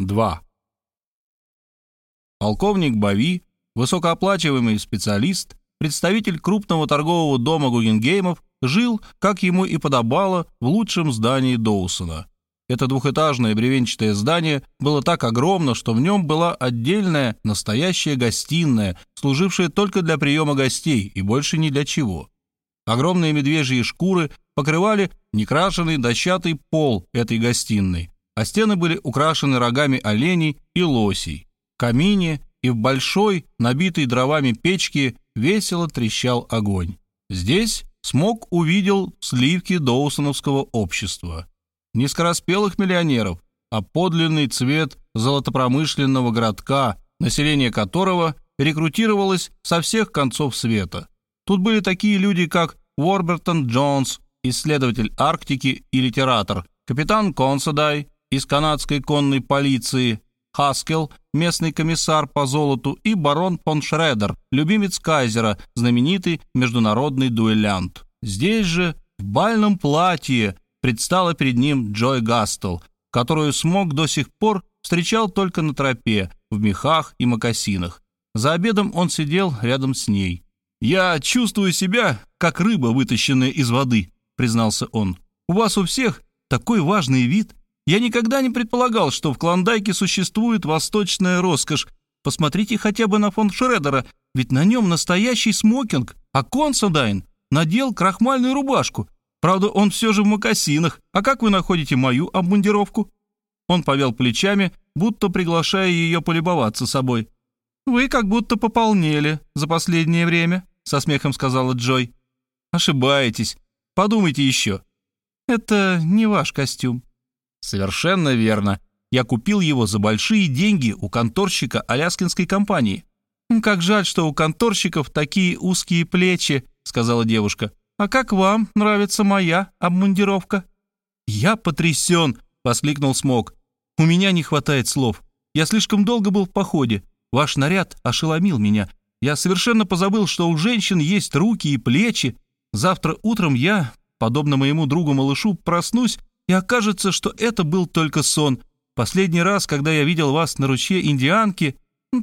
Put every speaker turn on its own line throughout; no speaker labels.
2. Полковник Бави, высокооплачиваемый специалист, представитель крупного торгового дома Гугенгеймов, жил, как ему и подобало, в лучшем здании Доусона. Это двухэтажное бревенчатое здание было так огромно, что в нем была отдельная настоящая гостиная, служившая только для приема гостей и больше ни для чего. Огромные медвежьи шкуры покрывали некрашенный дощатый пол этой гостиной, а стены были украшены рогами оленей и лосей. В камине и в большой, набитой дровами печке весело трещал огонь. Здесь Смог увидел сливки доусоновского общества. Не скороспелых миллионеров, а подлинный цвет золотопромышленного городка, население которого рекрутировалось со всех концов света. Тут были такие люди, как Уорбертон Джонс, исследователь Арктики и литератор, капитан Консадай из канадской конной полиции, Хаскел, местный комиссар по золоту, и барон фон Шредер, любимец Кайзера, знаменитый международный дуэлянт. Здесь же, в бальном платье, предстала перед ним Джой Гастел, которую смог до сих пор встречал только на тропе, в мехах и мокасинах. За обедом он сидел рядом с ней. «Я чувствую себя, как рыба, вытащенная из воды», — признался он. «У вас у всех такой важный вид. Я никогда не предполагал, что в Клондайке существует восточная роскошь. Посмотрите хотя бы на фон Шредера, ведь на нем настоящий смокинг, а Консадайн надел крахмальную рубашку. Правда, он все же в мокасинах. А как вы находите мою обмундировку?» Он повел плечами, будто приглашая ее полюбоваться собой. «Вы как будто пополнели за последнее время», — со смехом сказала Джой. «Ошибаетесь. Подумайте еще. Это не ваш костюм. Совершенно верно. Я купил его за большие деньги у конторщика аляскинской компании. Как жаль, что у конторщиков такие узкие плечи, сказала девушка. А как вам нравится моя обмундировка? Я потрясен, воскликнул Смок. У меня не хватает слов. Я слишком долго был в походе. Ваш наряд ошеломил меня. Я совершенно позабыл, что у женщин есть руки и плечи. Завтра утром я, подобно моему другу-малышу, проснусь и окажется, что это был только сон. Последний раз, когда я видел вас на ручье индианки,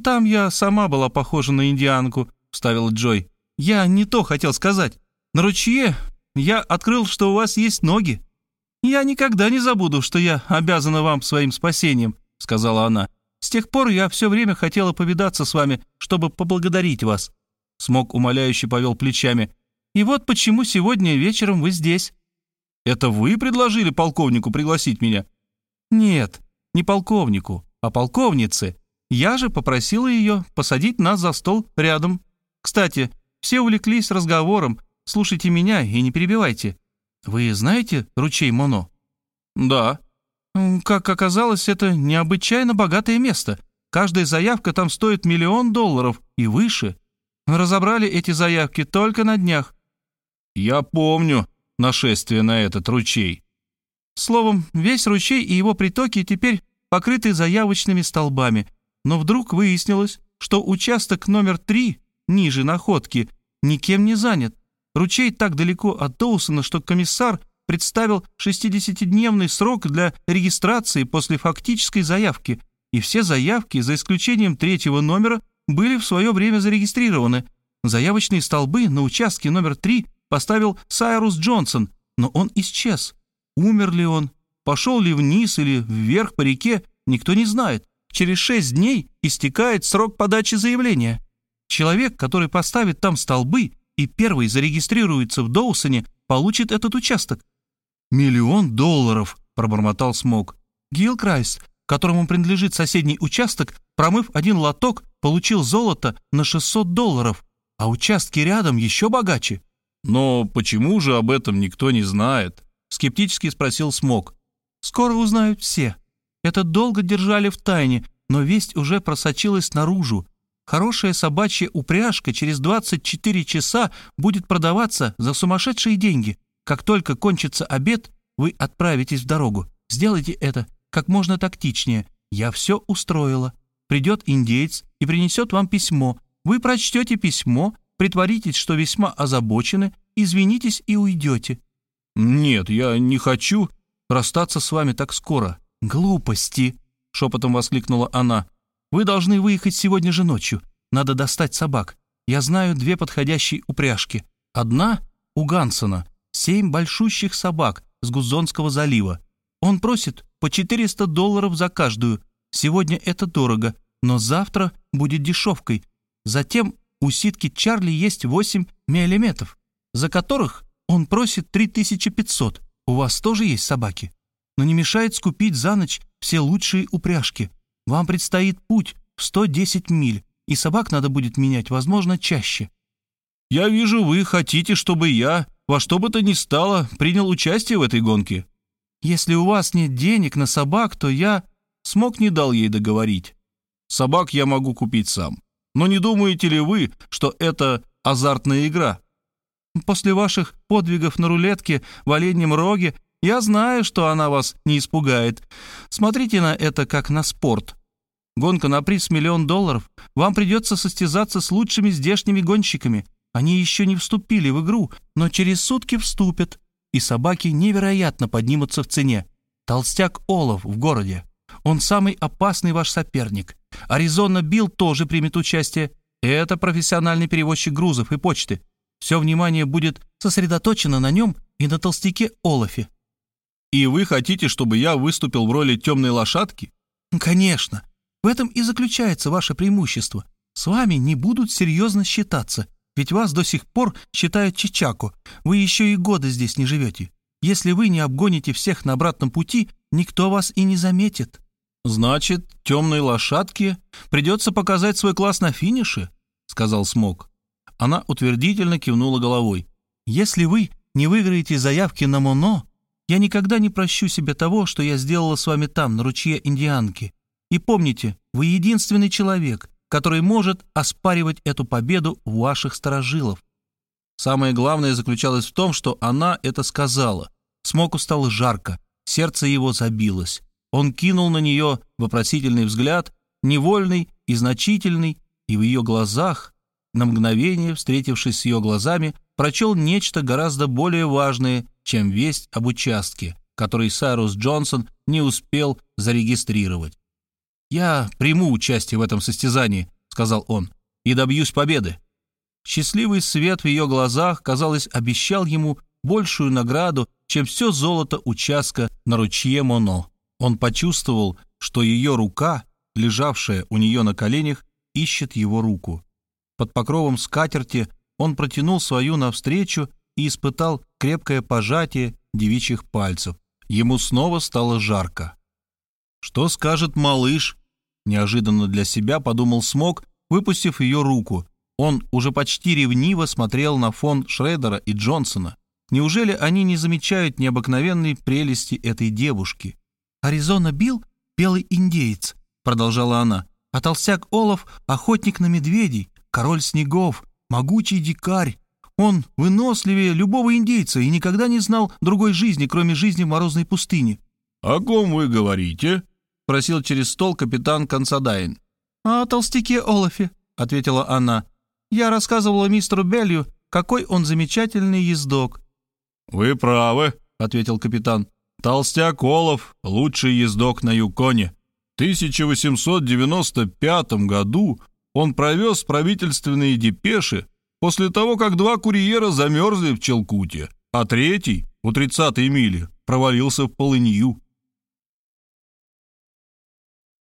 там я сама была похожа на индианку», — вставила Джой. «Я не то хотел сказать. На ручье я открыл, что у вас есть ноги. Я никогда не забуду, что я обязана вам своим спасением», — сказала она. «С тех пор я все время хотела повидаться с вами, чтобы поблагодарить вас». Смог умоляюще повел плечами. «И вот почему сегодня вечером вы здесь». Это вы предложили полковнику пригласить меня?» «Нет, не полковнику, а полковнице. Я же попросила ее посадить нас за стол рядом. Кстати, все увлеклись разговором. Слушайте меня и не перебивайте. Вы знаете ручей Моно?» «Да». «Как оказалось, это необычайно богатое место. Каждая заявка там стоит миллион долларов и выше. Разобрали эти заявки только на днях». «Я помню», нашествие на этот ручей. Словом, весь ручей и его притоки теперь покрыты заявочными столбами, но вдруг выяснилось, что участок номер три, ниже находки, никем не занят. Ручей так далеко от Доусона, что комиссар представил 60-дневный срок для регистрации после фактической заявки, и все заявки, за исключением третьего номера, были в свое время зарегистрированы. Заявочные столбы на участке номер три поставил Сайрус Джонсон, но он исчез. Умер ли он, пошел ли вниз или вверх по реке, никто не знает. Через шесть дней истекает срок подачи заявления. Человек, который поставит там столбы и первый зарегистрируется в Доусоне, получит этот участок. «Миллион долларов», — пробормотал Смок. Гилкрайс, которому принадлежит соседний участок, промыв один лоток, получил золото на 600 долларов, а участки рядом еще богаче. «Но почему же об этом никто не знает?» — скептически спросил Смок. «Скоро узнают все. Это долго держали в тайне, но весть уже просочилась наружу. Хорошая собачья упряжка через 24 часа будет продаваться за сумасшедшие деньги. Как только кончится обед, вы отправитесь в дорогу. Сделайте это как можно тактичнее. Я все устроила. Придет индеец и принесет вам письмо. Вы прочтете письмо притворитесь, что весьма озабочены, извинитесь и уйдете». «Нет, я не хочу расстаться с вами так скоро». «Глупости. — шепотом воскликнула она. «Вы должны выехать сегодня же ночью. Надо достать собак. Я знаю две подходящие упряжки. Одна — у Гансона, семь большущих собак с Гузонского залива. Он просит по 400 долларов за каждую. Сегодня это дорого, но завтра будет дешевкой. Затем у ситки Чарли есть 8 миллиметров, за которых он просит 3500. У вас тоже есть собаки? Но не мешает скупить за ночь все лучшие упряжки. Вам предстоит путь в 110 миль, и собак надо будет менять, возможно, чаще.
Я вижу, вы хотите, чтобы я во что бы то ни стало принял участие в этой гонке.
Если у вас нет денег на собак, то я
смог не дал ей договорить. Собак я могу купить сам. Но не думаете ли вы, что это азартная игра?
После ваших подвигов на рулетке в оленьем роге я знаю, что она вас не испугает. Смотрите на это как на спорт. Гонка на приз миллион долларов. Вам придется состязаться с лучшими здешними гонщиками. Они еще не вступили в игру, но через сутки вступят. И собаки невероятно поднимутся в цене. Толстяк Олов в городе. Он самый опасный ваш соперник. Аризона Билл тоже примет участие. Это профессиональный перевозчик грузов и почты. Все внимание будет сосредоточено на нем и на толстяке Олафе.
И вы хотите, чтобы я выступил в роли темной лошадки?
Конечно. В этом и заключается ваше преимущество. С вами не будут серьезно считаться, ведь вас до сих пор считают Чичаку. Вы еще и года здесь не живете. Если вы не обгоните всех на обратном пути, никто вас и не заметит.
Значит, темной лошадке придется показать свой класс на финише, сказал Смок. Она утвердительно кивнула головой.
Если вы не выиграете заявки на Моно, я никогда не прощу себе того, что я сделала с вами там, на ручье Индианки. И помните, вы единственный человек, который может оспаривать эту победу у ваших сторожилов. Самое главное заключалось в том, что она это сказала. Смоку стало жарко, сердце его забилось. Он кинул на нее вопросительный взгляд, невольный и значительный, и в ее глазах, на мгновение, встретившись с ее глазами, прочел нечто гораздо более важное, чем весть об участке, который Сайрус Джонсон не успел зарегистрировать. «Я приму участие в этом состязании», — сказал он, — «и добьюсь победы». Счастливый свет в ее глазах, казалось, обещал ему большую награду, чем все золото участка на ручье Моно. Он почувствовал, что ее рука, лежавшая у нее на коленях, ищет его руку. Под покровом скатерти он протянул свою навстречу и испытал крепкое пожатие девичьих пальцев. Ему снова стало жарко. «Что скажет малыш?» Неожиданно для себя подумал Смок, выпустив ее руку. Он уже почти ревниво смотрел на фон Шредера и Джонсона. Неужели они не замечают необыкновенной прелести этой девушки? «Аризона Билл — белый индеец», — продолжала она, «а толстяк Олаф — охотник на медведей, король снегов, могучий дикарь. Он выносливее любого индейца и никогда не знал другой жизни, кроме жизни в морозной пустыне».
«О ком вы говорите?»
спросил через стол капитан Консадайн. «О толстяке Олафе», — ответила она. «Я рассказывала мистеру Беллю, какой он замечательный ездок».
«Вы правы», — ответил капитан. «Толстяк Олаф — лучший ездок на Юконе. В 1895 году он провез правительственные депеши после того, как два курьера замерзли в Челкуте, а третий, у 30-й мили, провалился в полынью.